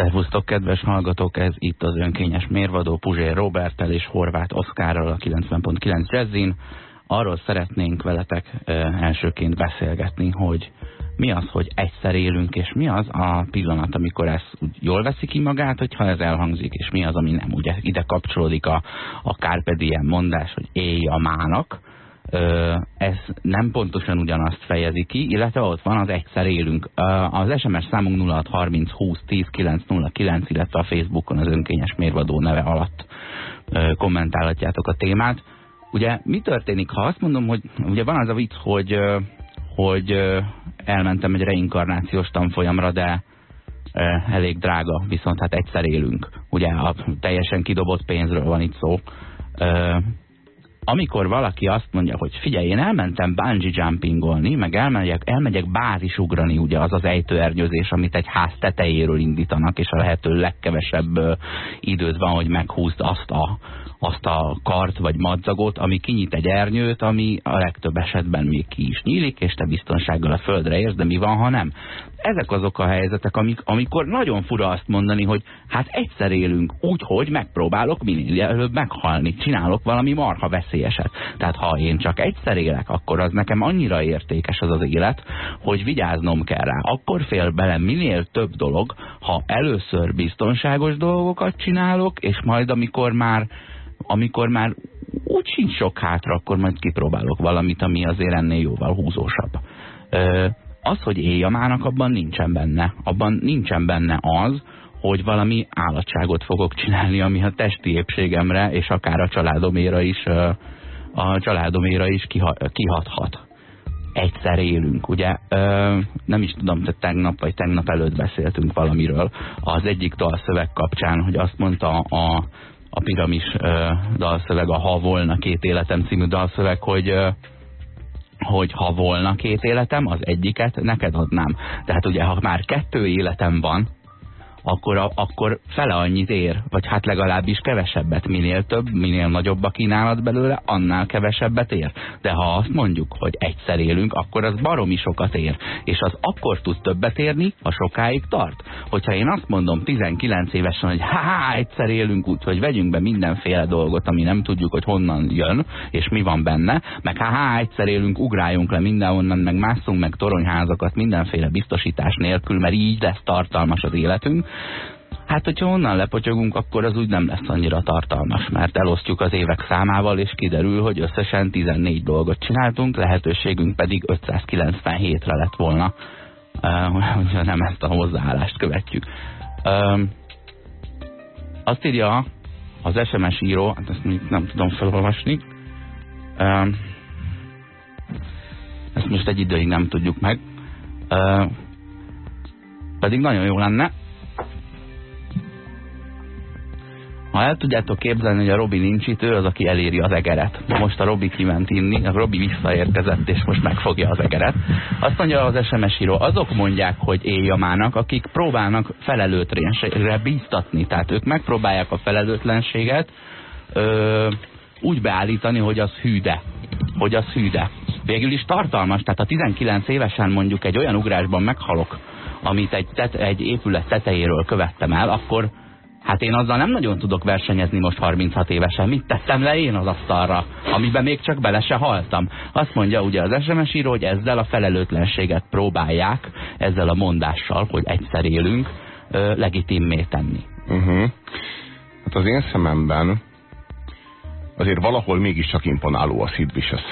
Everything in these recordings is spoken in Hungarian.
Szervusztok, kedves hallgatók! Ez itt az önkényes mérvadó Puzsér Robertel és Horváth Oszkárral a 90.9 Jazzin. Arról szeretnénk veletek elsőként beszélgetni, hogy mi az, hogy egyszer élünk, és mi az a pillanat, amikor ez úgy jól veszi ki magát, hogyha ez elhangzik, és mi az, ami nem. Ugye ide kapcsolódik a, a Carpe Diem mondás, hogy élj a mának, ez nem pontosan ugyanazt fejezi ki, illetve ott van az egyszer élünk. Az SMS számunk 0630 20 10 909, illetve a Facebookon az önkényes mérvadó neve alatt kommentálhatjátok a témát. Ugye mi történik, ha azt mondom, hogy ugye van az a vicc, hogy, hogy elmentem egy reinkarnációs tanfolyamra, de elég drága, viszont hát egyszer élünk. Ugye a teljesen kidobott pénzről van itt szó amikor valaki azt mondja, hogy figyelj, én elmentem bungee jumpingolni, meg elmegyek, elmegyek bázisugrani, ugye az az ejtőernyőzés, amit egy ház tetejéről indítanak, és a lehető legkevesebb időd van, hogy meghúzd azt a, azt a kart vagy madzagot, ami kinyit egy ernyőt, ami a legtöbb esetben még ki is nyílik, és te biztonsággal a földre érsz, de mi van, ha nem? Ezek azok a helyzetek, amik, amikor nagyon fura azt mondani, hogy hát egyszer élünk úgy, hogy megpróbálok minél előbb meghalni, csinálok valami marha veszélyeset. Tehát ha én csak egyszer élek, akkor az nekem annyira értékes az az élet, hogy vigyáznom kell rá. Akkor fél bele minél több dolog, ha először biztonságos dolgokat csinálok, és majd amikor már amikor már úgy sincs sok hátra, akkor majd kipróbálok valamit, ami azért ennél jóval húzósabb. Ö, az, hogy éljamának, abban nincsen benne. Abban nincsen benne az, hogy valami állatságot fogok csinálni, ami a testi épségemre, és akár a családoméra is, a családoméra is kihathat. Egyszer élünk, ugye? Nem is tudom, hogy tegnap vagy tegnap előtt beszéltünk valamiről. Az egyik dalszöveg kapcsán, hogy azt mondta a a piramis dalszöveg, a Ha volna két életem című dalszöveg, hogy hogy ha volna két életem, az egyiket neked adnám. Tehát ugye, ha már kettő életem van, akkor, akkor fele annyit ér, vagy hát legalábbis kevesebbet. Minél több, minél nagyobb a kínálat belőle, annál kevesebbet ér. De ha azt mondjuk, hogy egyszer élünk, akkor az baromi sokat ér. És az akkor tud többet érni, ha sokáig tart. Hogyha én azt mondom 19 évesen, hogy há, egyszer élünk úgy, hogy vegyünk be mindenféle dolgot, ami nem tudjuk, hogy honnan jön, és mi van benne, meg há, egyszer élünk, ugráljunk le mindenhonnan, meg másszunk meg toronyházakat mindenféle biztosítás nélkül, mert így lesz tartalmas az életünk, Hát, hogyha onnan lepotyogunk, akkor az úgy nem lesz annyira tartalmas, mert elosztjuk az évek számával, és kiderül, hogy összesen 14 dolgot csináltunk, lehetőségünk pedig 597-re lett volna, hogyha nem ezt a hozzáállást követjük. Azt írja az SMS író, hát ezt nem tudom felolvasni, ezt most egy időig nem tudjuk meg, pedig nagyon jó lenne, Ha el tudjátok képzelni, hogy a Robi nincs itt, ő az, aki eléri az egeret. Most a Robi kiment inni, a Robi visszaérkezett, és most megfogja az egeret. Azt mondja az SMS író, azok mondják, hogy éjjamának, akik próbálnak felelőtlenségre bíztatni. Tehát ők megpróbálják a felelőtlenséget ö, úgy beállítani, hogy az hűde. Hogy az hűde. Végül is tartalmas, tehát a 19 évesen mondjuk egy olyan ugrásban meghalok, amit egy, tet, egy épület tetejéről követtem el, akkor Hát én azzal nem nagyon tudok versenyezni most 36 évesen. Mit tettem le én az asztalra, amiben még csak bele se haltam? Azt mondja ugye az SMS író, hogy ezzel a felelőtlenséget próbálják, ezzel a mondással, hogy egyszer élünk, legitimmé tenni. Uh mhm. -huh. Hát az én szememben azért valahol mégiscsak imponáló a Sid Vicious.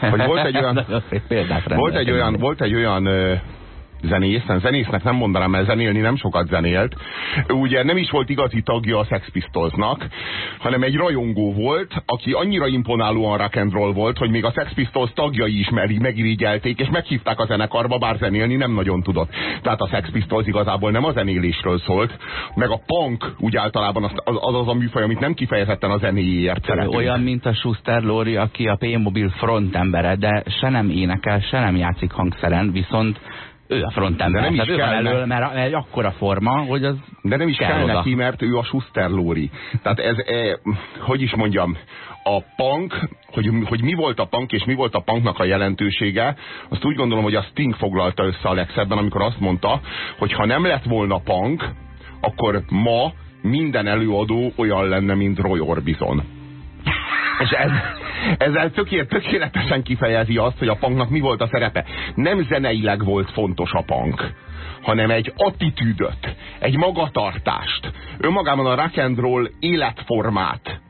Hogy volt egy olyan, volt egy olyan, volt egy olyan zenész, zenésznek nem mondanám, mert zenélni nem sokat zenélt. Ugye nem is volt igazi tagja a Sex Pistolsnak, hanem egy rajongó volt, aki annyira imponálóan rock and roll volt, hogy még a Sex Pistols tagjai is megirigyelték, és meghívták a zenekarba, bár zenélni nem nagyon tudott. Tehát a Sex Pistols igazából nem a zenélésről szólt, meg a punk úgy általában az az, az a műfaj, amit nem kifejezetten a zenéjéért szeretünk. Olyan, mint a Schuster Lori, aki a P-Mobil frontembere, de se nem énekel, se nem játszik hangszeren, viszont ő a frontember. De nem is kell elől, mert, mert egy akkora forma, hogy az De nem is kell, kell neki, mert ő a Schuster Lóri. Tehát ez, e, hogy is mondjam, a punk, hogy, hogy mi volt a punk és mi volt a punknak a jelentősége, azt úgy gondolom, hogy a Sting foglalta össze a legszebben, amikor azt mondta, hogy ha nem lett volna punk, akkor ma minden előadó olyan lenne, mint Roy Orbison. És ez, ezzel tökélet, tökéletesen kifejezi azt, hogy a punknak mi volt a szerepe. Nem zeneileg volt fontos a punk, hanem egy attitűdöt, egy magatartást, önmagában a rock and roll életformát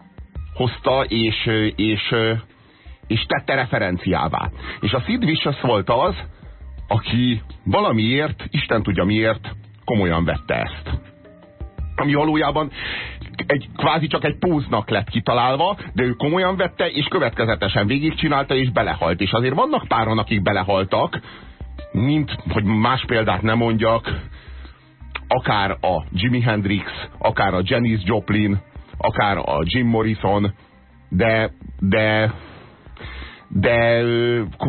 hozta és, és, és tette referenciává. És a Sid Vicious volt az, aki valamiért, Isten tudja miért, komolyan vette ezt. Ami valójában egy, kvázi csak egy póznak lett kitalálva, de ő komolyan vette, és következetesen végigcsinálta, és belehalt. És azért vannak páran, akik belehaltak, mint, hogy más példát nem mondjak, akár a Jimi Hendrix, akár a Janis Joplin, akár a Jim Morrison, de, de de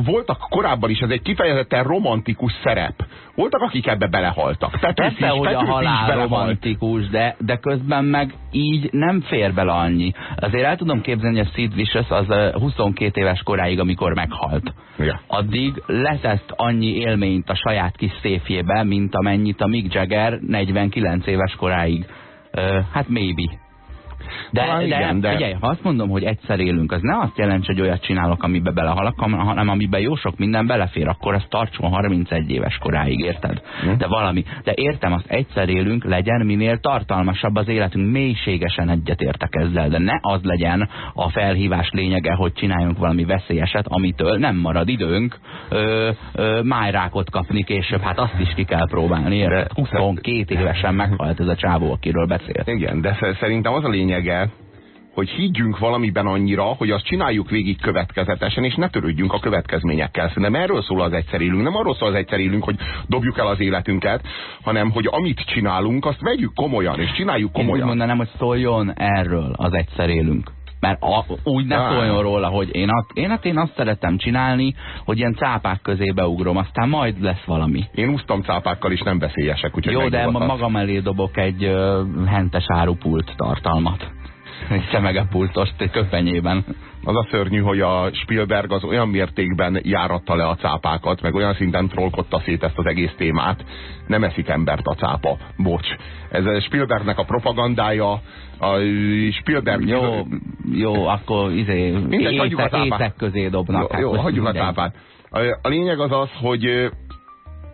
voltak korábban is, ez egy kifejezetten romantikus szerep. Voltak, akik ebbe belehaltak. Persze, is, hogy a halál romantikus, de, de közben meg így nem fér bele annyi. Azért el tudom képzelni, hogy a Sid Vicious az 22 éves koráig, amikor meghalt. Ja. Addig letett annyi élményt a saját kis széfjébe, mint amennyit a Mick Jagger 49 éves koráig. Uh, hát maybe. De, de, igen, de figyelj, ha azt mondom, hogy egyszer élünk, az ne azt jelenti, hogy olyat csinálok, amiben belehalak, hanem amiben jó sok minden belefér, akkor az tartson 31 éves koráig, érted? Hm. De valami. De értem, azt egyszer élünk, legyen minél tartalmasabb az életünk, mélységesen egyetértek ezzel, de ne az legyen a felhívás lényege, hogy csináljunk valami veszélyeset, amitől nem marad időnk ö, ö, májrákot kapni később. Hát azt is ki kell próbálni, érted? 22 évesen meghalt ez a csávó, akiről beszél. Igen, de szerintem az a lényeg, lényege, hogy higgyünk valamiben annyira, hogy azt csináljuk végig következetesen, és ne törődjünk a következményekkel. Szerintem erről szól az egyszer élünk. Nem arról szól az egyszer élünk, hogy dobjuk el az életünket, hanem hogy amit csinálunk, azt vegyük komolyan, és csináljuk komolyan. Én úgy mondanám, hogy szóljon erről az egyszer élünk. Mert a, úgy ne szóljon róla, hogy én, azt, én, hát én azt szeretem csinálni, hogy ilyen cápák közé beugrom, aztán majd lesz valami. Én úsztam cápákkal is, nem veszélyesek, úgyhogy Jó, de magam elé dobok egy uh, hentes árupult tartalmat egy szemegepultost egy köpenyében. Az a szörnyű, hogy a Spielberg az olyan mértékben járatta le a cápákat, meg olyan szinten trollkodta szét ezt az egész témát, nem eszik embert a cápa. Bocs. Ez a Spielbergnek a propagandája, a Spielberg... Jó, jó akkor izé, Mindegy, étek, étek közé dobnak. Jó, jó hát hagyjuk a cápát. A, a lényeg az az, hogy,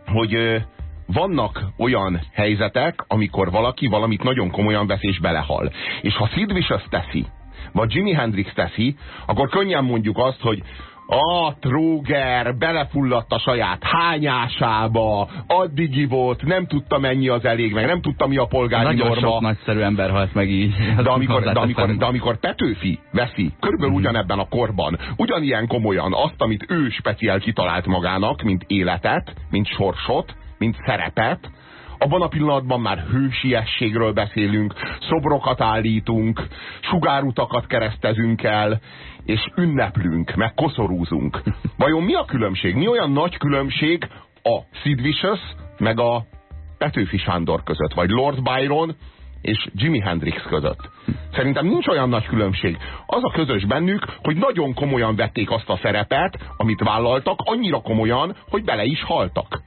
hogy vannak olyan helyzetek, amikor valaki valamit nagyon komolyan vesz és belehal. És ha Sid Vicious teszi, vagy Jimi Hendrix teszi, akkor könnyen mondjuk azt, hogy a tróger belefulladt a saját hányásába, addig ivott, nem tudta mennyi az elég, meg nem tudta mi a polgári Nagyon norma. sok nagyszerű ember halt meg így. De amikor, de amikor, de amikor Petőfi veszi, körülbelül mm. ugyanebben a korban, ugyanilyen komolyan azt, amit ő speciál kitalált magának, mint életet, mint sorsot, mint szerepet, abban a pillanatban már hősiességről beszélünk, szobrokat állítunk, sugárutakat keresztezünk el, és ünneplünk, meg koszorúzunk. Vajon mi a különbség? Mi olyan nagy különbség a Sid Vicious meg a Petőfi Sándor között, vagy Lord Byron és Jimi Hendrix között. Szerintem nincs olyan nagy különbség. Az a közös bennük, hogy nagyon komolyan vették azt a szerepet, amit vállaltak, annyira komolyan, hogy bele is haltak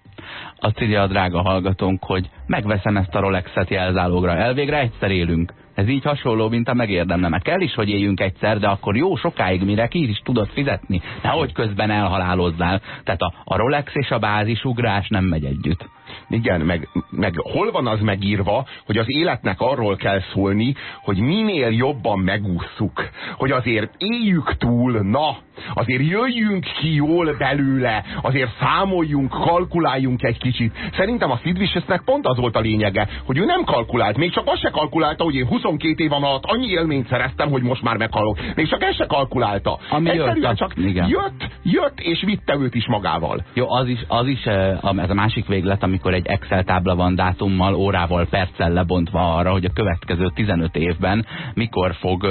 azt írja a drága hallgatónk, hogy megveszem ezt a Rolexet jelzálogra, elvégre egyszer élünk. Ez így hasonló, mint a megérdemlemek. Kell is, hogy éljünk egyszer, de akkor jó sokáig, mire ki is tudod fizetni. Nehogy közben elhalálozzál. Tehát a, a Rolex és a bázisugrás nem megy együtt. Igen, meg, meg hol van az megírva, hogy az életnek arról kell szólni, hogy minél jobban megússzuk. Hogy azért éljük túl, na, azért jöjjünk ki jól belőle, azért számoljunk, kalkuláljunk egy kicsit. Szerintem a Sid Viciousnek pont az volt a lényege, hogy ő nem kalkulált, még csak azt se kalkulálta, hogy én 22 év alatt annyi élményt szereztem, hogy most már meghalok. Még csak ezt se kalkulálta. Ami Egyszerűen jött, csak igen. jött, jött és vitte őt is magával. Jó, az is, az is eh, ez a másik véglet, amikor egy Excel tábla van dátummal, órával, perccel lebontva arra, hogy a következő 15 évben mikor fog,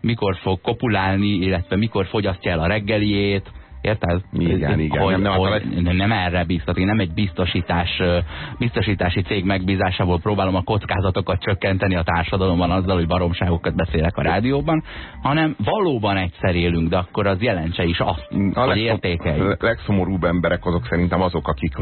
mikor fog kopulálni, illetve mikor fogyasztja el a reggeliét, Érted? Igen, igen. Hogy, nem, nem, hogy nem erre biztos, én nem egy biztosítás, biztosítási cég megbízásából próbálom a kockázatokat csökkenteni a társadalomban azzal, hogy baromságokat beszélek a rádióban, hanem valóban egyszer élünk, de akkor az jelentse is azt, a hogy értékeljük. A legszomorúbb emberek azok szerintem azok, akik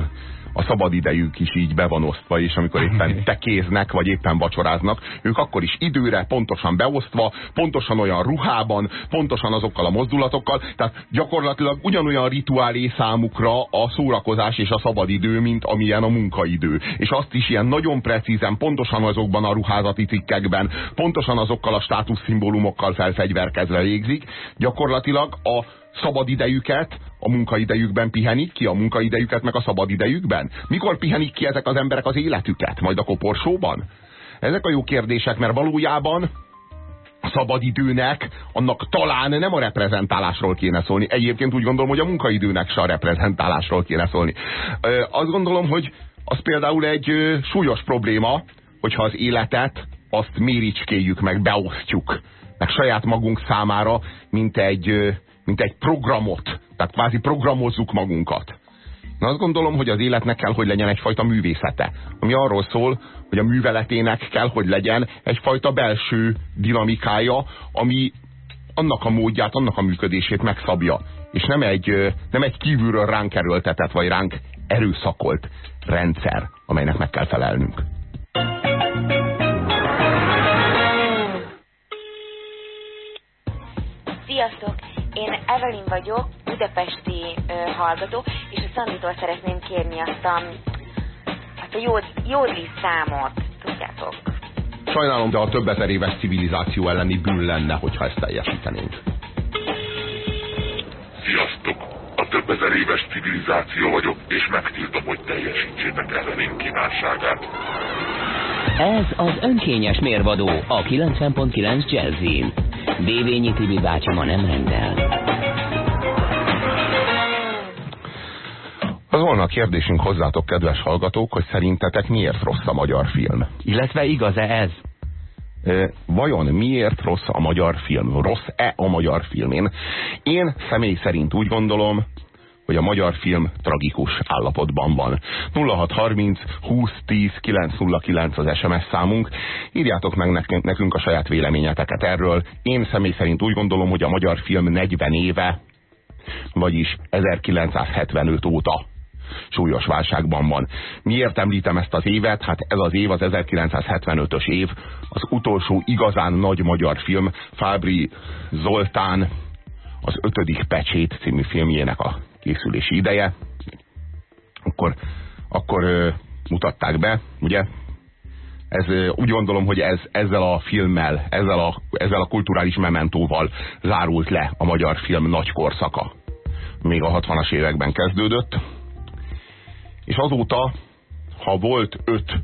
a szabad idejük is így be van osztva, és amikor éppen tekéznek, vagy éppen vacsoráznak, ők akkor is időre, pontosan beosztva, pontosan olyan ruhában, pontosan azokkal a mozdulatokkal, tehát gyakorlatilag ugyanolyan rituálé számukra a szórakozás és a szabad idő, mint amilyen a munkaidő. És azt is ilyen nagyon precízen, pontosan azokban a ruházati cikkekben, pontosan azokkal a státuszszimbólumokkal felfegyverkezve végzik, gyakorlatilag a szabad idejüket a munkaidejükben pihenik ki, a munkaidejüket meg a szabad idejükben? Mikor pihenik ki ezek az emberek az életüket? Majd a koporsóban? Ezek a jó kérdések, mert valójában a szabadidőnek, annak talán nem a reprezentálásról kéne szólni. Egyébként úgy gondolom, hogy a munkaidőnek se a reprezentálásról kéne szólni. Ö, azt gondolom, hogy az például egy ö, súlyos probléma, hogyha az életet azt méricskéljük meg, beosztjuk, meg saját magunk számára, mint egy, mint egy programot. Tehát kvázi programozzuk magunkat. Na azt gondolom, hogy az életnek kell, hogy legyen egyfajta művészete, ami arról szól, hogy a műveletének kell, hogy legyen egyfajta belső dinamikája, ami annak a módját, annak a működését megszabja. És nem egy, nem egy kívülről ránk erőltetett, vagy ránk erőszakolt rendszer, amelynek meg kell felelnünk. Sziasztok! Én Evelyn vagyok, budapesti ö, hallgató, és a Szanditól szeretném kérni azt a, azt a jód, jódli számot, tudjátok. Sajnálom, de a több ezer éves civilizáció elleni bűn lenne, hogyha ezt teljesítenénk. Sziasztok! A több ezer éves civilizáció vagyok, és megtiltom, hogy teljesítsétek elleném kívánságát. Ez az önkényes mérvadó a 90.9 Jazzin. Dévényi Tibi bácsi ma nem rendel. Az volna a kérdésünk hozzátok, kedves hallgatók, hogy szerintetek miért rossz a magyar film? Illetve igaz-e ez? vajon miért rossz a magyar film? Rossz-e a magyar film? Én, én személy szerint úgy gondolom, hogy a magyar film tragikus állapotban van. 0630 20 10 909 az SMS számunk. Írjátok meg nekünk a saját véleményeteket erről. Én személy szerint úgy gondolom, hogy a magyar film 40 éve, vagyis 1975 óta súlyos válságban van. Miért említem ezt az évet? Hát ez az év, az 1975-ös év, az utolsó igazán nagy magyar film, Fábri Zoltán, az ötödik pecsét című filmjének a készülési ideje, akkor, akkor ö, mutatták be, ugye? Ez, úgy gondolom, hogy ez, ezzel a filmmel, ezzel a, ezzel a kulturális mementóval zárult le a magyar film nagy korszaka. Még a 60-as években kezdődött, és azóta, ha volt öt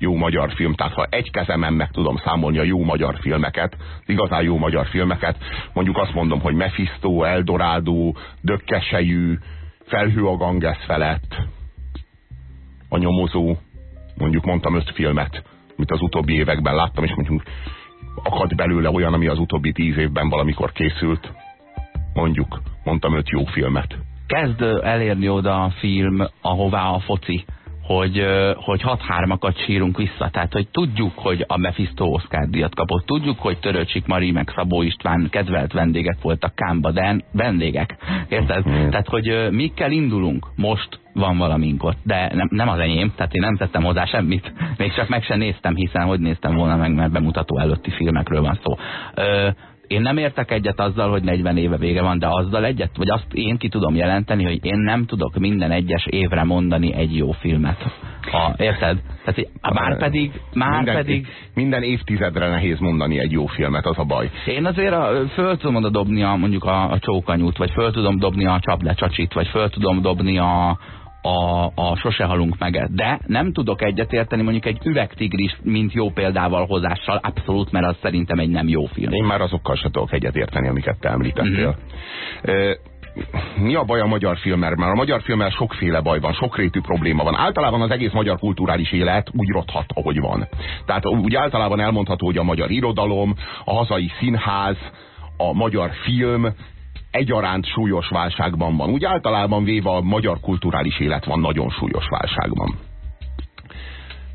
jó magyar film, tehát ha egy kezemen meg tudom számolni a jó magyar filmeket, igazán jó magyar filmeket, mondjuk azt mondom, hogy Mephisto, Eldorado, Dökkesejű, Felhő a Ganges felett, a nyomozó, mondjuk mondtam öt filmet, amit az utóbbi években láttam, és mondjuk akad belőle olyan, ami az utóbbi tíz évben valamikor készült. Mondjuk, mondtam öt jó filmet. Kezd elérni oda a film, ahová a foci hogy, hogy 6-3-akat sírunk vissza. Tehát, hogy tudjuk, hogy a Mephisto Oscar díjat kapott. Tudjuk, hogy Töröcsik Mari meg Szabó István kedvelt vendégek voltak Kámba, de vendégek. Érted? Mm. Tehát, hogy mikkel indulunk? Most van valamink ott, de nem, nem az enyém, tehát én nem tettem hozzá semmit. Még csak meg sem néztem, hiszen hogy néztem volna meg, mert bemutató előtti filmekről van szó. Ö, én nem értek egyet azzal, hogy 40 éve vége van, de azzal egyet, vagy azt én ki tudom jelenteni, hogy én nem tudok minden egyes évre mondani egy jó filmet. Ha, érted? Tehát, már pedig, már minden, pedig... Minden évtizedre nehéz mondani egy jó filmet, az a baj. Én azért a, föl tudom oda dobni a, mondjuk a, a csókanyút, vagy föl tudom dobni a csaplecsacsit, vagy föl tudom dobni a, a, a Sose halunk meg. De nem tudok egyetérteni mondjuk egy üvegtigris, mint jó példával hozással, abszolút, mert az szerintem egy nem jó film. Én már azokkal se tudok egyetérteni, amiket te említettél. Mm -hmm. mi a baj a magyar filmmel? Mert a magyar filmmel sokféle baj van, sokrétű probléma van. Általában az egész magyar kulturális élet úgy rothat, ahogy van. Tehát úgy általában elmondható, hogy a magyar irodalom, a hazai színház, a magyar film egyaránt súlyos válságban van. Úgy általában véve a magyar kulturális élet van nagyon súlyos válságban.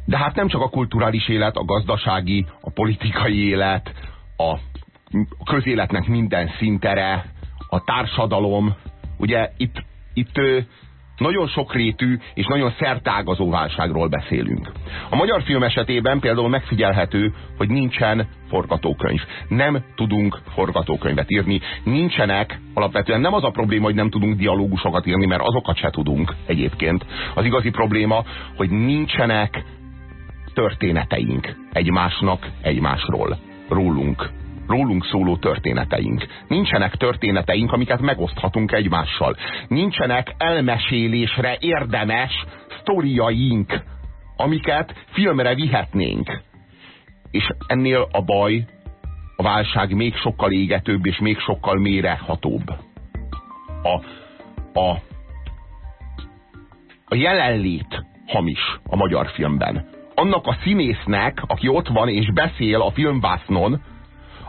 De hát nem csak a kulturális élet, a gazdasági, a politikai élet, a közéletnek minden szintere, a társadalom. Ugye itt, itt nagyon sokrétű és nagyon szertágazó válságról beszélünk. A magyar film esetében például megfigyelhető, hogy nincsen forgatókönyv. Nem tudunk forgatókönyvet írni. Nincsenek, alapvetően nem az a probléma, hogy nem tudunk dialógusokat írni, mert azokat se tudunk egyébként. Az igazi probléma, hogy nincsenek történeteink egymásnak, egymásról, rólunk rólunk szóló történeteink. Nincsenek történeteink, amiket megoszthatunk egymással. Nincsenek elmesélésre érdemes sztoriaink, amiket filmre vihetnénk. És ennél a baj, a válság még sokkal égetőbb és még sokkal mélyrehatóbb. A, a, a jelenlét hamis a magyar filmben. Annak a színésznek, aki ott van és beszél a filmvásznon,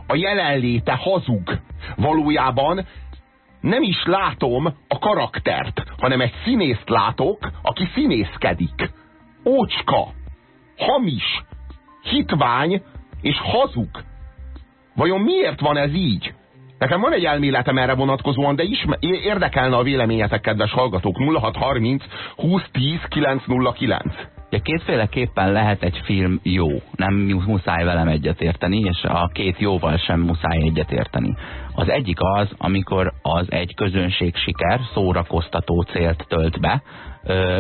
a jelenléte hazug. Valójában nem is látom a karaktert, hanem egy színészt látok, aki színészkedik. Ócska, hamis, hitvány és hazug. Vajon miért van ez így? Nekem van egy elméletem erre vonatkozóan, de is érdekelne a véleményetek, kedves hallgatók. 0630 2010 909. Ugye kétféleképpen lehet egy film jó, nem muszáj velem egyetérteni, és a két jóval sem muszáj egyetérteni. Az egyik az, amikor az egy közönség siker, szórakoztató célt tölt be,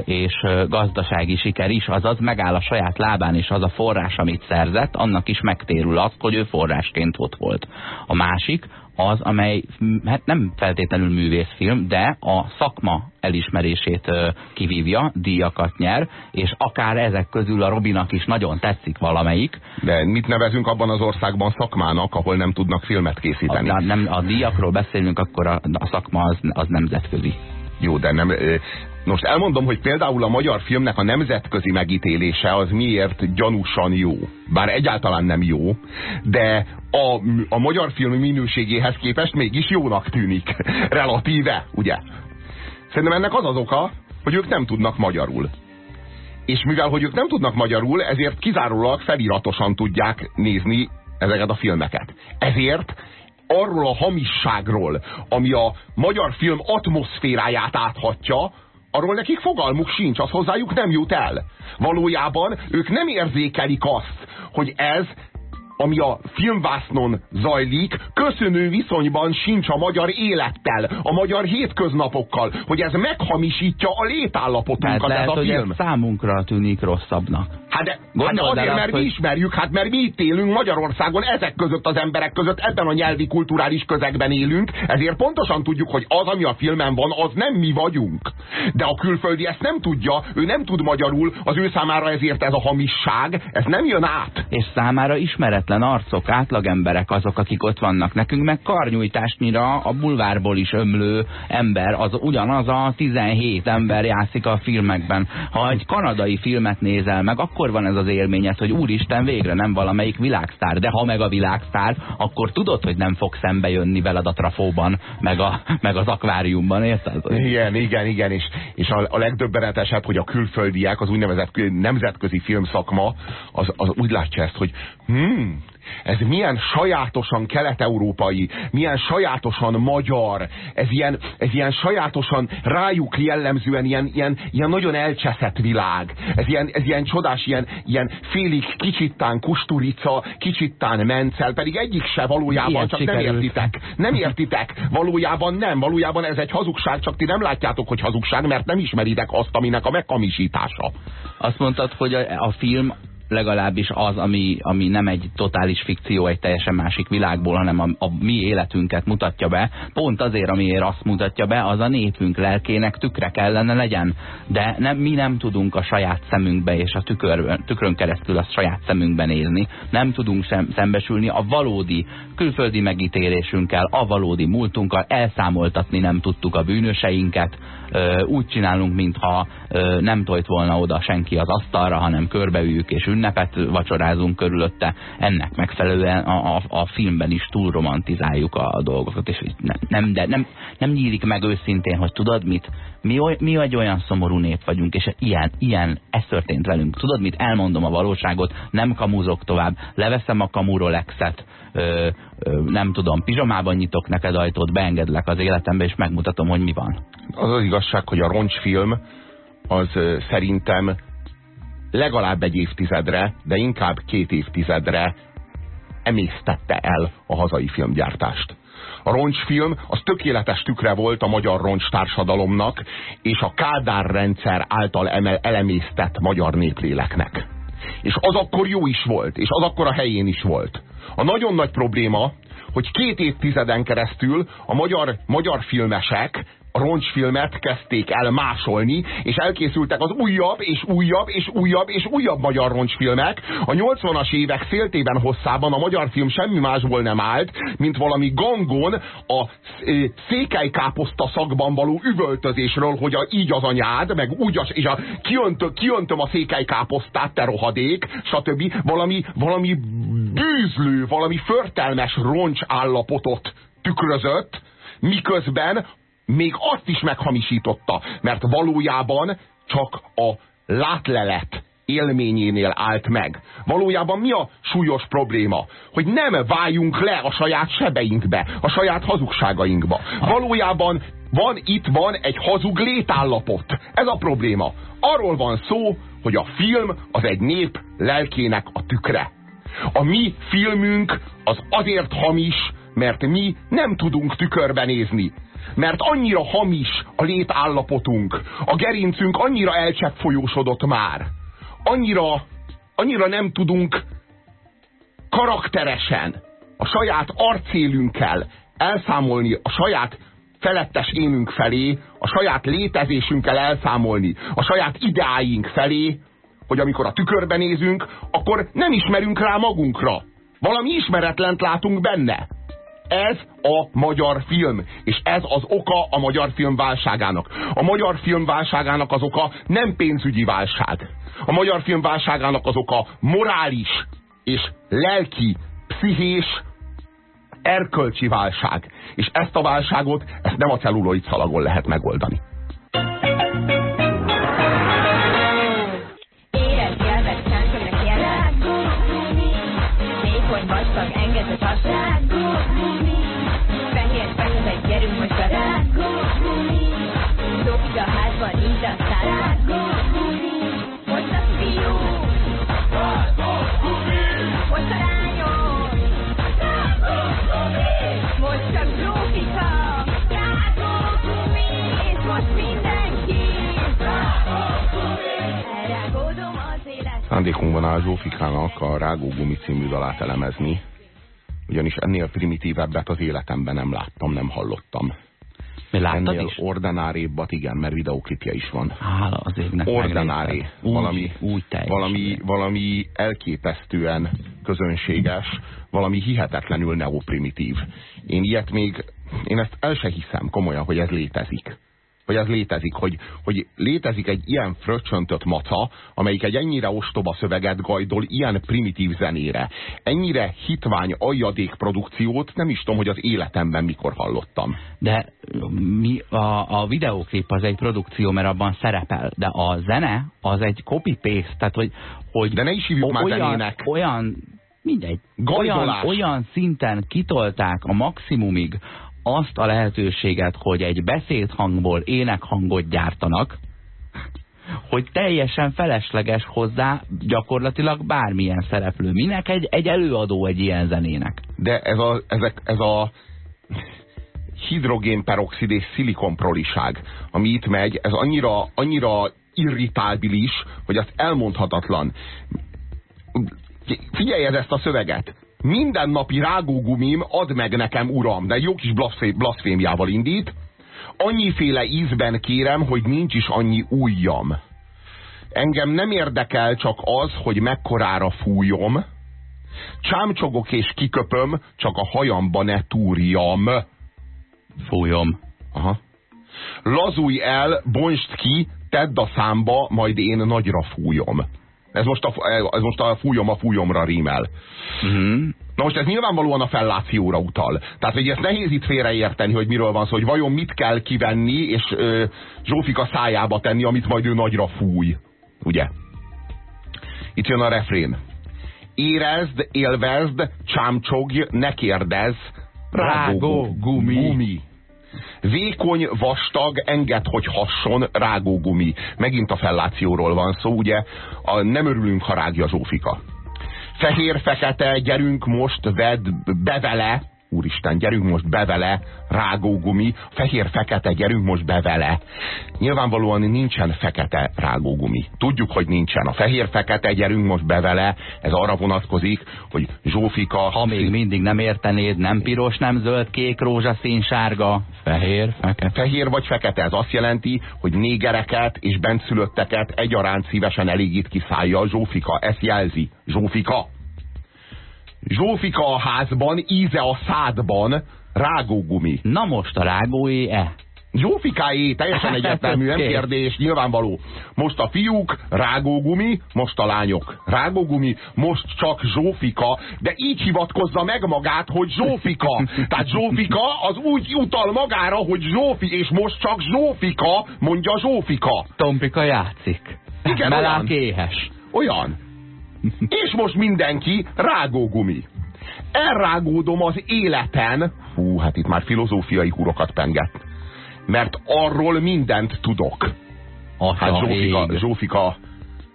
és gazdasági siker is, azaz megáll a saját lábán, és az a forrás, amit szerzett, annak is megtérül az, hogy ő forrásként ott volt. A másik, az, amely hát nem feltétlenül művészfilm, de a szakma elismerését kivívja, díjakat nyer, és akár ezek közül a Robinak is nagyon tetszik valamelyik. De mit nevezünk abban az országban szakmának, ahol nem tudnak filmet készíteni? A, nem, a díjakról beszélünk, akkor a, a szakma az, az nemzetközi. Jó, de nem, most elmondom, hogy például a magyar filmnek a nemzetközi megítélése az miért gyanúsan jó. Bár egyáltalán nem jó, de a, a magyar film minőségéhez képest mégis jónak tűnik. Relatíve, ugye? Szerintem ennek az az oka, hogy ők nem tudnak magyarul. És mivel, hogy ők nem tudnak magyarul, ezért kizárólag feliratosan tudják nézni ezeket a filmeket. Ezért arról a hamisságról, ami a magyar film atmoszféráját áthatja, arról nekik fogalmuk sincs, az hozzájuk nem jut el. Valójában ők nem érzékelik azt, hogy ez ami a filmvásznon zajlik, köszönő viszonyban sincs a magyar élettel, a magyar hétköznapokkal, hogy ez meghamisítja a létállapotunkat ez a hogy film. Ez számunkra tűnik rosszabbnak. Hát, de, hát azért, mert mi ismerjük, hát mert mi itt élünk Magyarországon, ezek között az emberek között, ebben a nyelvi kulturális közegben élünk, ezért pontosan tudjuk, hogy az, ami a filmen van, az nem mi vagyunk. De a külföldi ezt nem tudja, ő nem tud magyarul, az ő számára ezért ez a hamisság, ez nem jön át. És számára ismeretlen arcok, átlagemberek azok, akik ott vannak. Nekünk meg karnyújtásnyira a bulvárból is ömlő ember, az ugyanaz a 17 ember játszik a filmekben. Ha egy kanadai filmet nézel meg, akkor van ez az élményed, hogy úristen, végre nem valamelyik világsztár, de ha meg a világsztár, akkor tudod, hogy nem fog szembe jönni veled a trafóban, meg, a, meg az akváriumban, érted? Igen, igen, igen, és, és a, a legdöbbenetesebb, hogy a külföldiek, az úgynevezett nemzetközi filmszakma, az, az úgy látja ezt, hogy hmm, ez milyen sajátosan kelet-európai, milyen sajátosan magyar, ez ilyen, ez ilyen sajátosan rájuk jellemzően ilyen, ilyen, ilyen nagyon elcseszett világ. Ez ilyen, ez ilyen csodás, ilyen, ilyen félig kicsittán kusturica, kicsittán mencel, pedig egyik se valójában, Ilyen csak sikerült. nem értitek. Nem értitek. Valójában nem. Valójában ez egy hazugság, csak ti nem látjátok, hogy hazugság, mert nem ismeritek azt, aminek a megkamisítása. Azt mondtad, hogy a, a film legalábbis az, ami, ami nem egy totális fikció egy teljesen másik világból, hanem a, a mi életünket mutatja be, pont azért, amiért azt mutatja be, az a népünk lelkének tükre kellene legyen. De nem, mi nem tudunk a saját szemünkbe és a tükör, tükrön keresztül a saját szemünkben nézni. Nem tudunk sem, szembesülni a valódi külföldi megítélésünkkel, a valódi múltunkkal, elszámoltatni nem tudtuk a bűnöseinket, úgy csinálunk, mintha nem tojt volna oda senki az asztalra, hanem körbeüljük és ünnepet vacsorázunk körülötte, ennek megfelelően a, a, a filmben is túl romantizáljuk a, a dolgokat, és nem, nem, de nem, nem nyílik meg őszintén, hogy tudod mit, mi, oly, mi egy olyan szomorú nép vagyunk, és ilyen, ilyen, ez történt velünk. Tudod mit, elmondom a valóságot, nem kamúzok tovább, leveszem a kamurolexet, ö, ö, nem tudom, pizsamában nyitok neked ajtót, beengedlek az életembe, és megmutatom, hogy mi van. Az az igazság, hogy a roncsfilm az szerintem legalább egy évtizedre, de inkább két évtizedre emésztette el a hazai filmgyártást. A roncsfilm az tökéletes tükre volt a magyar roncs társadalomnak és a Kádár rendszer által elemésztett magyar népléleknek. És az akkor jó is volt, és az akkor a helyén is volt. A nagyon nagy probléma, hogy két évtizeden keresztül a magyar, magyar filmesek roncsfilmet kezdték el másolni, és elkészültek az újabb, és újabb, és újabb, és újabb magyar roncsfilmek. A 80-as évek széltében hosszában a magyar film semmi másból nem állt, mint valami gangon a székelykáposzta szakban való üvöltözésről, hogy a, így az anyád, meg úgy az, és a, kiöntöm, kiöntöm a székelykáposztát, te rohadék, stb. Valami, valami bűzlő, valami förtelmes roncs állapotot tükrözött, miközben még azt is meghamisította, mert valójában csak a látlelet élményénél állt meg. Valójában mi a súlyos probléma? Hogy nem váljunk le a saját sebeinkbe, a saját hazugságainkba. Valójában van itt van egy hazug létállapot. Ez a probléma. Arról van szó, hogy a film az egy nép lelkének a tükre. A mi filmünk az azért hamis, mert mi nem tudunk tükörbe nézni mert annyira hamis a létállapotunk, a gerincünk annyira folyósodott már, annyira, annyira nem tudunk karakteresen, a saját arcélünkkel elszámolni a saját felettes énünk felé, a saját létezésünkkel elszámolni, a saját ideáink felé, hogy amikor a tükörben nézünk, akkor nem ismerünk rá magunkra. Valami ismeretlent látunk benne. Ez a magyar film, és ez az oka a magyar film válságának. A magyar film válságának az oka nem pénzügyi válság. A magyar film válságának az oka morális és lelki, pszichés, erkölcsi válság. És ezt a válságot, ezt nem a celluloid szalagon lehet megoldani. Szándékunkban áll Zsófikának a Rágógumi című dalát elemezni, ugyanis ennél primitívebbet az életemben nem láttam, nem hallottam. Mi láttad Ennél is? ordinárébbat, igen, mert videoklipje is van. Hála az égnek Ordinári. Valami, úgy valami, valami elképesztően közönséges, valami hihetetlenül neoprimitív. Én ilyet még, én ezt el se hiszem komolyan, hogy ez létezik hogy ez létezik, hogy, hogy létezik egy ilyen fröccsöntött maca, amelyik egy ennyire ostoba szöveget gajdol ilyen primitív zenére. Ennyire hitvány aljadék produkciót nem is tudom, hogy az életemben mikor hallottam. De mi, a, a videóklip az egy produkció, mert abban szerepel, de a zene az egy copy-paste, tehát hogy, hogy de ne is hívjuk már olyan, zenének. Olyan mindegy. Olyan, olyan szinten kitolták a maximumig azt a lehetőséget, hogy egy beszédhangból énekhangot gyártanak, hogy teljesen felesleges hozzá gyakorlatilag bármilyen szereplő. Minek egy, egy előadó egy ilyen zenének? De ez a, ezek, ez a hidrogénperoxid és szilikonproliság, ami itt megy, ez annyira, annyira irritábilis, hogy az elmondhatatlan. Figyelj ezt a szöveget! Mindennapi rágógumim ad meg nekem, uram, de egy jó kis blaszfémiával indít, annyiféle ízben kérem, hogy nincs is annyi ujjam. Engem nem érdekel csak az, hogy mekkorára fújom, csámcsogok és kiköpöm, csak a hajamba ne túrjam. Fújom. Aha. Lazulj el, bonst ki, tedd a számba, majd én nagyra fújom. Ez most a, ez most a fújom a fújomra rímel. Uh-huh. Na most ez nyilvánvalóan a fellációra utal. Tehát, hogy ezt nehéz itt félreérteni, hogy miről van szó, hogy vajon mit kell kivenni, és ö, Zsófika szájába tenni, amit majd ő nagyra fúj. Ugye? Itt jön a refrén. Érezd, élvezd, csámcsogj, ne kérdezz, rágó, gumi. gumi. Vékony, vastag, enged, hogy hasson, rágógumi. Megint a fellációról van szó, ugye? A, nem örülünk, ha rágja Zsófika. Fehér-fekete, gyerünk most, vedd be vele, úristen, gyerünk most be vele, rágógumi, fehér-fekete, gyerünk most be vele. Nyilvánvalóan nincsen fekete rágógumi. Tudjuk, hogy nincsen. A fehér-fekete, gyerünk most be vele, ez arra vonatkozik, hogy Zsófika... Ha még mindig nem értenéd, nem piros, nem zöld, kék, rózsaszín, sárga, fehér, fekete. Fehér vagy fekete, ez azt jelenti, hogy négereket és benszülötteket egyaránt szívesen elégít ki szája Zsófika. Ezt jelzi. Zsófika. Zsófika a házban, íze a szádban, rágógumi. Na most a rágóé-e? Zsófikáé, teljesen egyértelmű, nem kérdés, nyilvánvaló. Most a fiúk, rágógumi, most a lányok. Rágógumi, most csak Zsófika, de így hivatkozza meg magát, hogy Zsófika. Tehát Zsófika az úgy utal magára, hogy Zsófi, és most csak Zsófika, mondja Zsófika. Tompika játszik. Igen, Melák éhes. Olyan. És most mindenki rágógumi. Elrágódom az életen, hú, hát itt már filozófiai kurokat penget, mert arról mindent tudok. Atya hát Zsófika, Zsófika,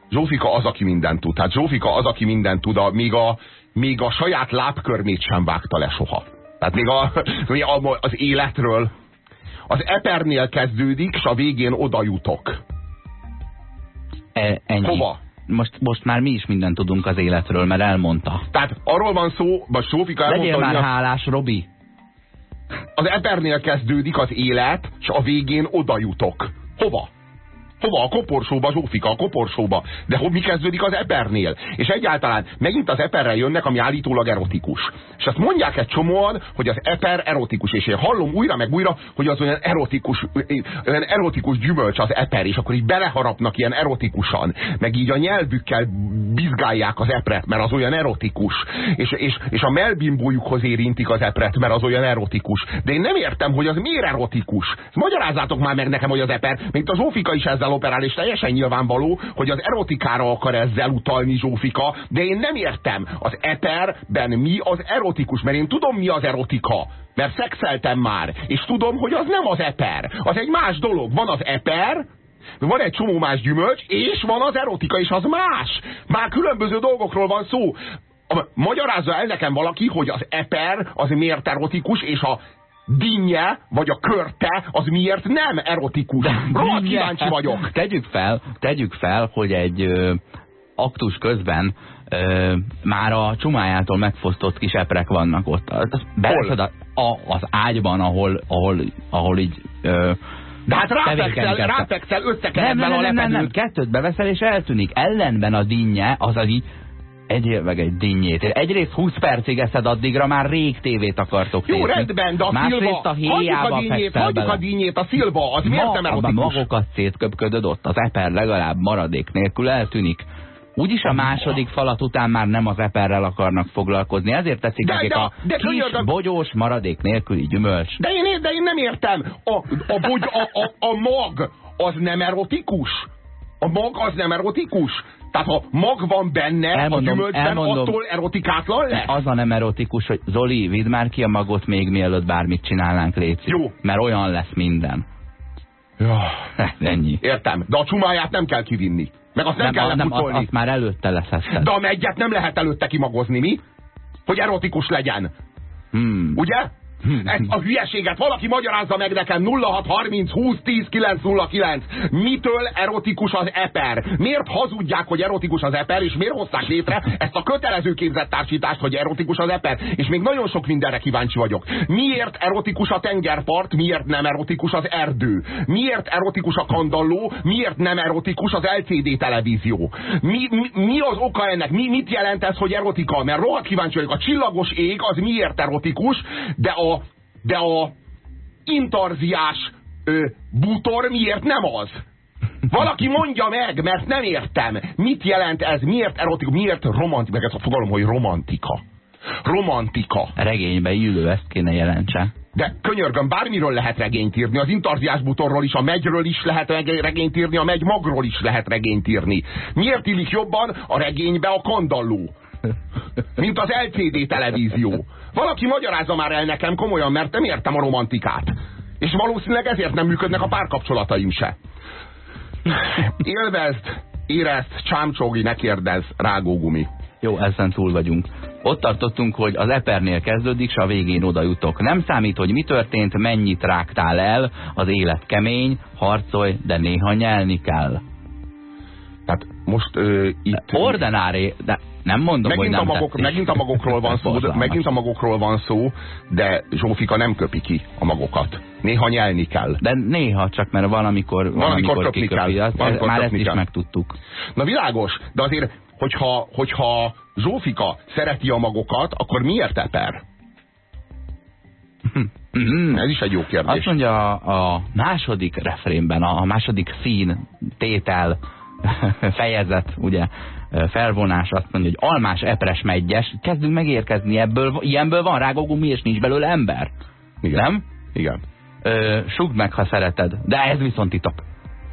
Zsófika az, aki mindent tud. Hát Zsófika az, aki mindent tud, még, a, még a saját lábkörmét sem vágta le soha. Tehát még a, az életről, az epernél kezdődik, és a végén oda jutok. E, ennyi. Hova? Most, most már mi is mindent tudunk az életről, mert elmondta. Tehát arról van szó, vagy Sófika elmondta, Legyél már a... hálás, Robi. Az epernél kezdődik az élet, és a végén oda jutok. Hova? Hova? A koporsóba, Zsófika, a koporsóba. De hogy mi kezdődik az epernél? És egyáltalán megint az eperrel jönnek, ami állítólag erotikus. És azt mondják egy csomóan, hogy az eper erotikus. És én hallom újra meg újra, hogy az olyan erotikus, olyan erotikus gyümölcs az eper, és akkor így beleharapnak ilyen erotikusan. Meg így a nyelvükkel bizgálják az epret, mert az olyan erotikus. És, és, és a melbimbójukhoz érintik az epret, mert az olyan erotikus. De én nem értem, hogy az miért erotikus. Magyarázzátok már meg nekem, hogy az eper, mint a Zsófika is ezzel operál, és teljesen nyilvánvaló, hogy az erotikára akar ezzel utalni Zsófika, de én nem értem, az eperben mi az erotikus, mert én tudom mi az erotika. Mert szexeltem már, és tudom, hogy az nem az eper. Az egy más dolog. Van az eper, van egy csomó más gyümölcs, és van az erotika, és az más. Már különböző dolgokról van szó. Magyarázza el nekem valaki, hogy az eper az miért erotikus, és a dinnye, vagy a körte, az miért nem erotikus? Rohadt kíváncsi vagyok. Tegyük fel, tegyük fel, hogy egy ö, aktus közben ö, már a csumájától megfosztott kis eprek vannak ott. Beleszed a, a, az ágyban, ahol, ahol, ahol így ö, de hát ráfekszel, ráfekszel összekeredben nem, nem, nem, nem, nem, kettőt beveszel és eltűnik. Ellenben a dinnye az az így Egyél meg egy dinnyét. Egyrészt 20 percig eszed addigra, már rég tévét akartok Jó, nézni. rendben, de a Másrészt a héjába hagyjuk a dinnyét, hagyjuk a dinnyét, a szilva, az Ma, miért nem erotikus? magokat szétköpködöd ott, az eper legalább maradék nélkül eltűnik. Úgyis a második falat után már nem az eperrel akarnak foglalkozni, ezért teszik de, nekik de, a de, kis, de, bogyós, maradék nélküli gyümölcs. De én, de én nem értem, a, a, bogy, a, a, a mag az nem erotikus? A mag az nem erotikus? Tehát ha mag van benne elmondom, a gyümölcsben, elmondom, attól erotikátlan lesz? Az a nem erotikus, hogy Zoli, vidd már ki a magot még mielőtt bármit csinálnánk, Léci. Jó. Mert olyan lesz minden. Ja. Ennyi. Értem, de a csumáját nem kell kivinni. Meg azt nem, nem kell nem, azt, azt már előtte leszeszted. De a megyet nem lehet előtte kimagozni, mi? Hogy erotikus legyen. Hmm. Ugye? Ezt a hülyeséget valaki magyarázza meg nekem 0630 20 10 909. Mitől erotikus az eper? Miért hazudják, hogy erotikus az eper, és miért hozták létre ezt a kötelező képzettársítást, hogy erotikus az eper? És még nagyon sok mindenre kíváncsi vagyok. Miért erotikus a tengerpart, miért nem erotikus az erdő? Miért erotikus a kandalló, miért nem erotikus az LCD televízió? Mi, mi, mi az oka ennek? Mi, mit jelent ez, hogy erotika? Mert rohadt kíváncsi vagyok. A csillagos ég az miért erotikus, de a de a intarziás ö, bútor miért nem az? Valaki mondja meg, mert nem értem. Mit jelent ez? Miért erotikus? Miért romantika? Meg ez a fogalom, hogy romantika. Romantika. Regénybe illő ezt kéne jelentse. De könyörgöm, bármiről lehet regényt írni. Az intarziás butorról is, a megyről is lehet regényt írni, a megy magról is lehet regényt írni. Miért illik jobban a regénybe a kandalló? Mint az LCD televízió. Valaki magyarázza már el nekem komolyan, mert nem értem a romantikát. És valószínűleg ezért nem működnek a párkapcsolataim se. Élvezd, érezd, csámcsogi, ne kérdezz, rágógumi. Jó, ezen túl vagyunk. Ott tartottunk, hogy az epernél kezdődik, és a végén oda jutok. Nem számít, hogy mi történt, mennyit rágtál el, az élet kemény, harcolj, de néha nyelni kell. Tehát most ö, itt... Ordinári, de nem mondom, megint hogy nem a magok, Megint a magokról van szó, de, megint a magokról van szó, de Zsófika nem köpi ki a magokat. Néha nyelni kell. De néha csak, mert van, amikor, van, amikor köpni kiköpi. kell. Azt, van, amikor már ezt is kell. megtudtuk. Na világos, de azért, hogyha, hogyha Zsófika szereti a magokat, akkor miért eper? Ez is egy jó kérdés. Azt mondja a, a második refrénben, a második szín, tétel, fejezet, ugye, felvonás azt mondja, hogy almás, epres, megyes, kezdünk megérkezni ebből, ilyenből van rágógumi, és nincs belőle ember. Igen. Nem? Igen. Ö, sugd meg, ha szereted. De ez viszont titok.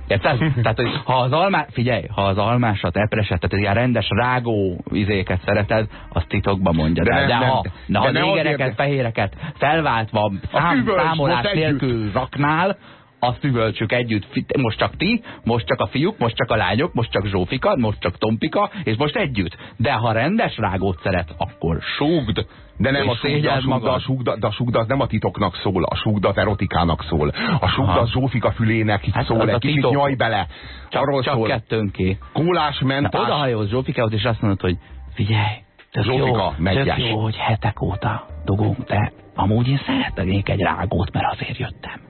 Érted? tehát, hogy ha az almás, figyelj, ha az almásat, epreset, tehát ilyen rendes rágó izéket szereted, azt titokban mondja. De, de, de, ha, de, de ha négereket, fehéreket felváltva szám, számolás nélkül raknál, a szüvölcsük együtt, most csak ti, most csak a fiúk, most csak a lányok, most csak Zsófika, most csak Tompika, és most együtt. De ha rendes rágót szeret, akkor súgd. De nem a súgda, a súgda, de a súgda az nem a titoknak szól, a súgda az erotikának szól. A súgda az Zsófika fülének hát szól, egy kicsit nyaj bele. Csak, Arról csak szól. kettőnké. Kólás, mentás. Oda hajóz Zsófikához, és azt mondod, hogy figyelj, tök Zsófika, jó, tök jó, hogy hetek óta dugunk, de amúgy én szeretnék egy rágót, mert azért jöttem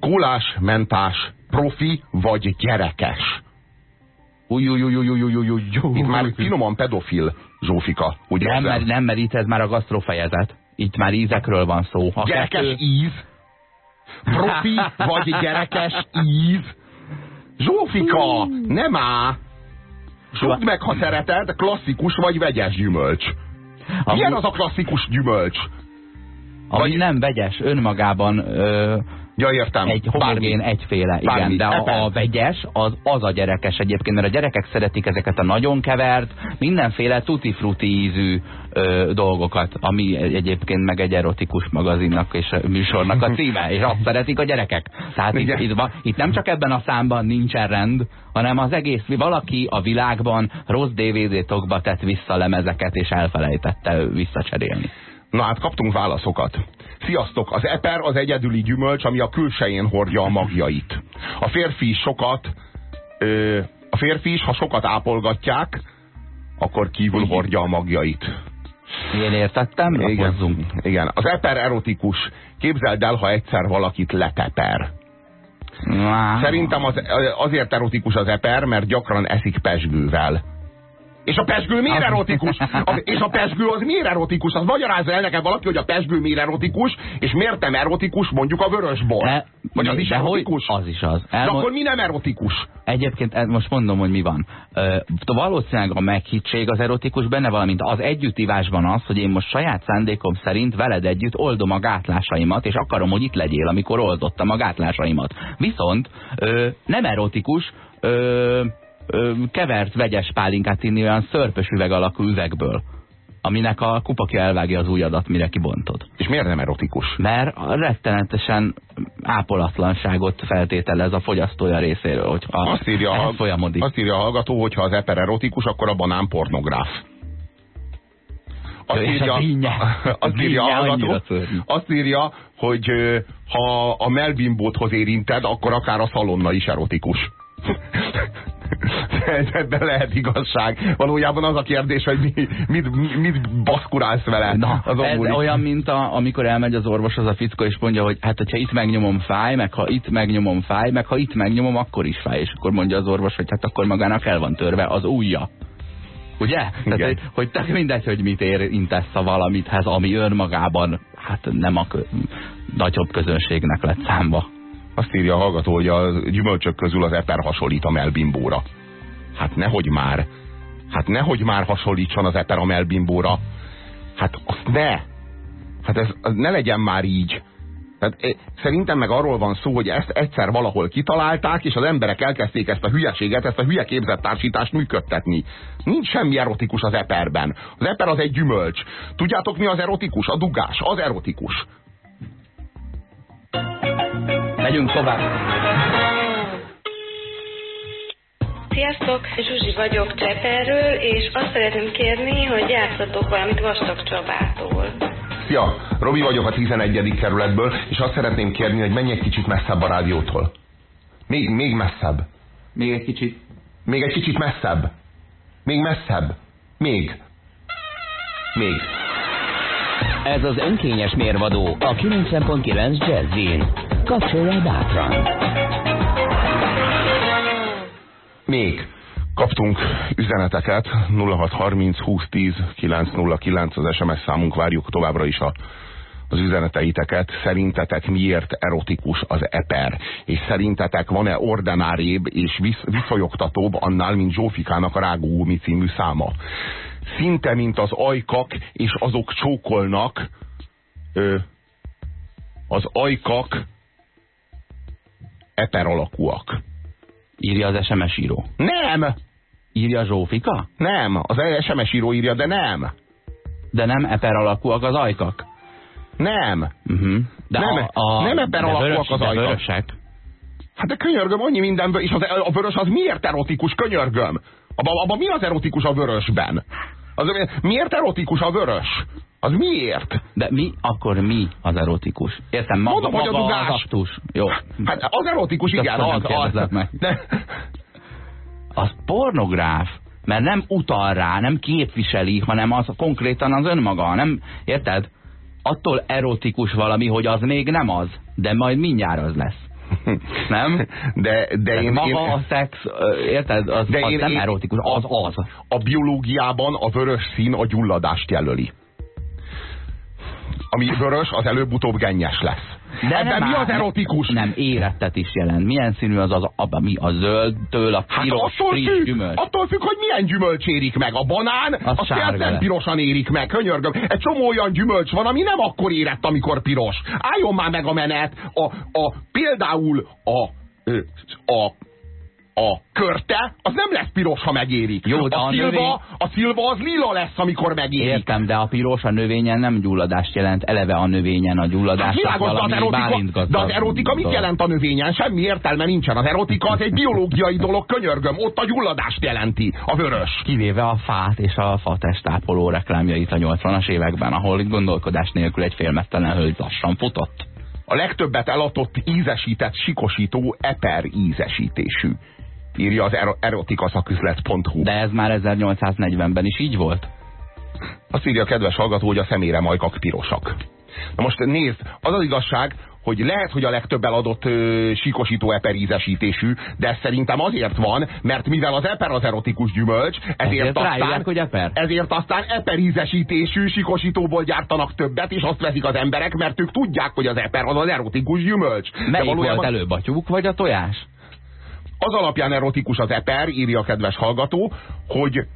kólás, mentás, profi vagy gyerekes. Ujjujjujjujjujjujjuj. Itt már finoman pedofil Zsófika, ugye? Nem, mert, nem, mert már a gasztrofejezet. Itt már ízekről van szó. Ha gyerekes kettő... íz? Profi vagy gyerekes íz? Zsófika, nem á! Sugd meg, ha szereted, klasszikus vagy vegyes gyümölcs. Milyen az a klasszikus gyümölcs? Ami vagy... nem vegyes, önmagában ö, Ja, értem. Egy homogén, Bármi. egyféle, Bármi. igen. De a, a vegyes, az, az a gyerekes egyébként, mert a gyerekek szeretik ezeket a nagyon kevert, mindenféle tutti-frutti ízű ö, dolgokat, ami egyébként meg egy erotikus magazinnak és műsornak a címe, és azt szeretik a gyerekek. Tehát itt, itt, van, itt nem csak ebben a számban nincsen rend, hanem az egész, valaki a világban rossz DVD-tokba tett vissza lemezeket, és elfelejtette visszacserélni. Na hát kaptunk válaszokat. Sziasztok, az eper az egyedüli gyümölcs, ami a külsején hordja a magjait. A férfi is sokat, ö, a férfi is, ha sokat ápolgatják, akkor kívül hordja a magjait. Én értettem, igen, igen. Az eper erotikus. Képzeld el, ha egyszer valakit leteper. Szerintem az, azért erotikus az eper, mert gyakran eszik pesgővel. És a pesgő miért erotikus? A, és a pesgő az miért erotikus? Az magyarázza el nekem valaki, hogy a pesgő miért erotikus, és miért nem erotikus mondjuk a vörösbor. De, Vagy az is erotikus? Az is az. Elmond... De akkor mi nem erotikus? Egyébként most mondom, hogy mi van. Ö, valószínűleg a meghittség az erotikus benne, valamint az együttívásban az, hogy én most saját szándékom szerint veled együtt oldom a gátlásaimat, és akarom, hogy itt legyél, amikor oldottam a gátlásaimat. Viszont ö, nem erotikus, ö, kevert vegyes pálinkát inni olyan szörpös üveg alakú üvegből aminek a kupakja elvágja az ujjadat, mire kibontod. És miért nem erotikus? Mert rettenetesen ápolatlanságot feltételez a fogyasztója részéről, hogy azt írja, a, folyamodik. Azt írja a hallgató, hogy ha az eper erotikus, akkor a banán pornográf. Azt írja, azt, írja hallgató, azt írja, hogy ha a Melvin bóthoz érinted, akkor akár a szalonna is erotikus. Ebben lehet igazság. Valójában az a kérdés, hogy mi, mit, mit baszkurálsz vele. Na, az ez olyan, mint a, amikor elmegy az orvos az a fickó, és mondja, hogy hát hogyha itt megnyomom fáj, meg ha itt megnyomom fáj, meg ha itt megnyomom, akkor is fáj. És akkor mondja az orvos, hogy hát akkor magának el van törve az ujja. Ugye? Igen. Tehát, hogy, hogy tök mindegy, hogy mit érintesz a valamithez, ami önmagában hát nem a nagyobb közönségnek lett számba. Azt írja a hallgató, hogy a gyümölcsök közül az eper hasonlít a melbimbóra. Hát nehogy már. Hát nehogy már hasonlítson az eper a melbimbóra. Hát azt ne. Hát ez, ez ne legyen már így. Tehát eh, szerintem meg arról van szó, hogy ezt egyszer valahol kitalálták, és az emberek elkezdték ezt a hülyeséget, ezt a hülye képzettársítást működtetni. Nincs semmi erotikus az eperben. Az eper az egy gyümölcs. Tudjátok mi az erotikus? A dugás. Az erotikus. Megyünk tovább. Sziasztok, Zsuzsi vagyok Cseperről, és azt szeretném kérni, hogy játszatok valamit Vastag Csabától. Szia, Robi vagyok a 11. kerületből, és azt szeretném kérni, hogy menj egy kicsit messzebb a rádiótól. Még, még messzebb. Még egy kicsit. Még egy kicsit messzebb. Még messzebb. Még. Még. Ez az önkényes mérvadó a 90.9 Jazzin. Kapcsolja bátran. Még. Kaptunk üzeneteket 0630 2010 909 az SMS számunk, várjuk továbbra is a, az üzeneteiteket. Szerintetek miért erotikus az eper? És szerintetek van-e ordinárébb és visz, viszonyogtatóbb annál, mint Zsófikának a Rágó című száma? Szinte, mint az ajkak, és azok csókolnak ö, az ajkak eper alakúak. Írja az SMS író. Nem! Írja Zsófika? Nem, az SMS író írja, de nem. De nem eper alakúak az ajkak? Nem. Uh -huh. de nem, a, a, nem eper alakúak vörös, az ajkak. Vörösek. Hát de könyörgöm, annyi mindenből, és az, a vörös az miért erotikus, könyörgöm? Abban abba mi az erotikus a vörösben? Az, miért erotikus a vörös? Az miért? De mi, akkor mi az erotikus? Értem, maga, Mondom, maga hogy a dugás. az aktus. Jó. Hát az erotikus, Csak igen. Az, az, az, meg. de... az pornográf, mert nem utal rá, nem képviseli, hanem az konkrétan az önmaga, nem, érted? Attól erotikus valami, hogy az még nem az, de majd mindjárt az lesz. Nem? De, de én, maga én, a szex, érted? Az, de az én, nem erotikus, az az. A biológiában a vörös szín a gyulladást jelöli. Ami vörös, az előbb-utóbb gennyes lesz. De nem mi az erotikus? Nem, érettet is jelent. Milyen színű az az, abban mi a zöldtől a hát piros, attól friss függ, gyümölcs? Attól függ, hogy milyen gyümölcs érik meg. A banán, az, az nem pirosan érik meg, könyörgöm. Egy csomó olyan gyümölcs van, ami nem akkor érett, amikor piros. Álljon már meg a menet. A, a, például a, a a körte, az nem lesz piros, ha megérik. Jó, de a, a, szilva, növény... a szilva az lila lesz, amikor megérik. Értem, de a piros a növényen nem gyulladást jelent. Eleve a növényen a gyulladás hát, valami de az erotika, De az erotika mit jelent a növényen? Semmi értelme nincsen. Az erotika az egy biológiai dolog, könyörgöm. Ott a gyulladást jelenti, a vörös. Kivéve a fát és a fatestápoló reklámjait a 80-as években, ahol gondolkodás nélkül egy félmeztelen hölgy lassan futott. A legtöbbet eladott ízesített sikosító eper ízesítésű írja az erotikaszaküzlet.hu. De ez már 1840-ben is így volt? Azt írja a kedves hallgató, hogy a szemére majkak pirosak. Na most nézd, az az igazság, hogy lehet, hogy a legtöbb eladott ö, síkosító eperízesítésű, de ez szerintem azért van, mert mivel az eper az erotikus gyümölcs, ezért, ezért aztán, ráírják, hogy eper. ezért aztán eperízesítésű síkosítóból gyártanak többet, és azt veszik az emberek, mert ők tudják, hogy az eper az az erotikus gyümölcs. Melyik de valójában... volt előbb, a tyúk vagy a tojás? Az alapján erotikus az eper, írja a kedves hallgató, hogy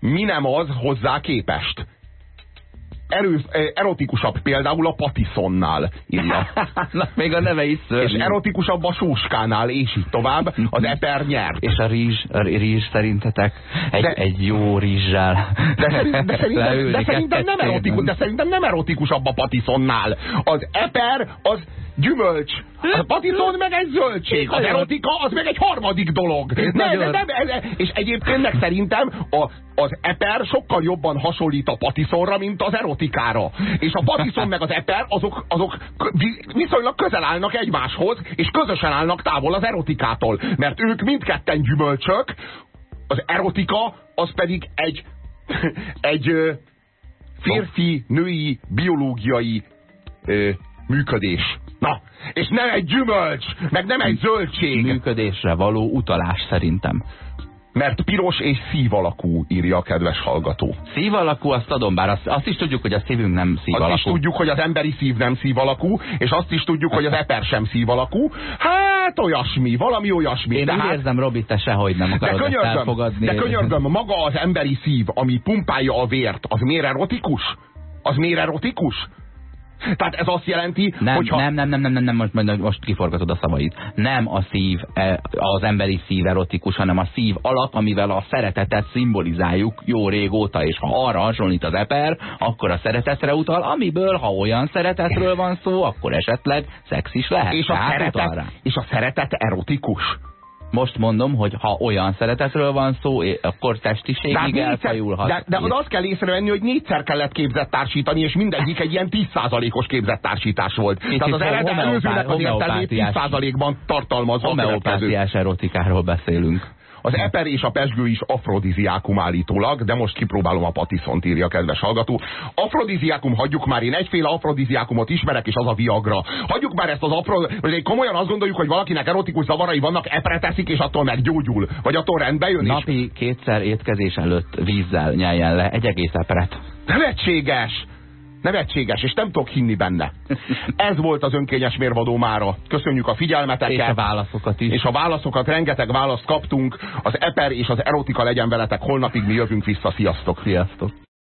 mi nem az hozzá képest. Erő, erotikusabb például a Patisonnál, írja. Na, még a neve is szörnyű. És erotikusabb a Sóskánál, és így tovább, az eper nyert. És a rizs, a rizs szerintetek egy, de, egy jó rizssel de, szerint, de, szerintem, de, szerintem nem erotikus, de szerintem nem erotikusabb a Patisonnál. Az eper az gyümölcs. A patisson meg egy zöldség. Az erotika az meg egy harmadik dolog. Ne, ne, nem, és egyébként meg szerintem a, az eper sokkal jobban hasonlít a patiszonra, mint az erotikára. És a patiszon meg az eper, azok, azok viszonylag közel állnak egymáshoz, és közösen állnak távol az erotikától. Mert ők mindketten gyümölcsök, az erotika az pedig egy, egy férfi-női biológiai működés. Na, és nem egy gyümölcs, meg nem egy zöldség. Működésre való utalás szerintem. Mert piros és szív alakú, írja a kedves hallgató. Szív alakú, azt adom, bár azt, azt is tudjuk, hogy a szívünk nem szív azt alakú. is tudjuk, hogy az emberi szív nem szív alakú, és azt is tudjuk, hogy az eper sem szív alakú. Hát olyasmi, valami olyasmi. Én Tehát, úgy érzem, Robi, te sehogy nem de akarod ezt könyörgöm, elfogadni. de könyörgöm, maga az emberi szív, ami pumpálja a vért, az miért erotikus? Az miért erotikus? Tehát ez azt jelenti, Nem, hogyha... nem, nem, nem, nem, nem, nem, most, most, kiforgatod a szavait. Nem a szív, e, az emberi szív erotikus, hanem a szív alak, amivel a szeretetet szimbolizáljuk jó régóta, és ha arra hasonlít az eper, akkor a szeretetre utal, amiből, ha olyan szeretetről van szó, akkor esetleg szex is lehet. és, a szeretet, és a szeretet erotikus. Most mondom, hogy ha olyan szeretetről van szó, akkor testiségig négyszer- elfajulhat. de, de oda azt kell észrevenni, hogy négyszer kellett képzett társítani, és mindegyik egy ilyen 10%-os képzett társítás volt. Tehát az eredet előzőnek az értelmét homeopátiás- 10%-ban tartalmazva. Homeopátiás erotikáról beszélünk. Az eper és a pesgő is afrodiziákum állítólag, de most kipróbálom a patiszont, írja kedves hallgató. Afrodiziákum, hagyjuk már, én egyféle afrodiziákumot ismerek, és az a Viagra. Hagyjuk már ezt az afro... Vagy komolyan azt gondoljuk, hogy valakinek erotikus zavarai vannak, epre teszik, és attól meggyógyul. Vagy attól rendbe jön, és Napi kétszer étkezés előtt vízzel nyeljen le egy egész eperet. nevetséges! Nevetséges, és nem tudok hinni benne. Ez volt az önkényes mérvadó mára. Köszönjük a figyelmeteket. És a válaszokat is. És a válaszokat, rengeteg választ kaptunk. Az eper és az erotika legyen veletek. Holnapig mi jövünk vissza. Sziasztok! Sziasztok!